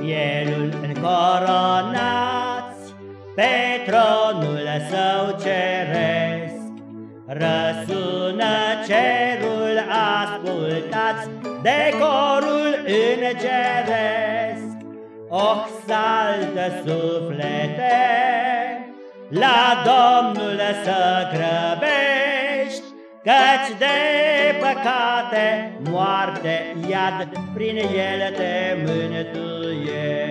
Mielul încoronați pe tronul său ceresc, Răsună cerul ascultați de corul îngeresc. Oh, saltă suflete, la Domnul să grăbești, Căci de păcate, moarte, iad, prin ele te mântuiești.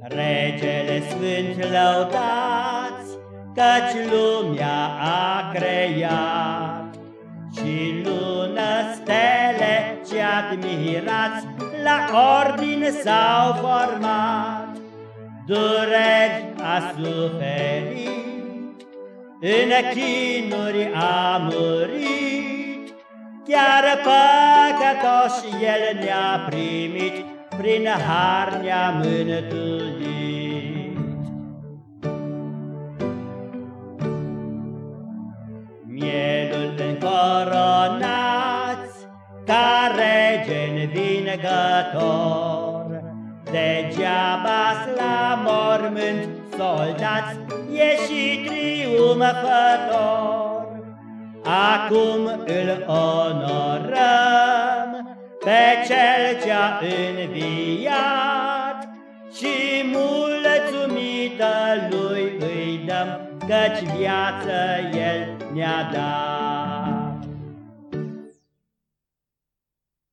Regele Sfânt lăudați, căci lumea a creat, Și lună stele ce admirați, la ordin s-au format. Dureri a suferit, în chinuri a murit, Chiar păcătoși El ne-a primit, prin har ne-a mântuit. Mielul încoronați, ca rege învingător, Degeaba la mormânt soldați ieși triumfător. Acum îl onorăm pe cel ce-a înviat și mulțumită lui îi dăm, căci viață el ne-a dat.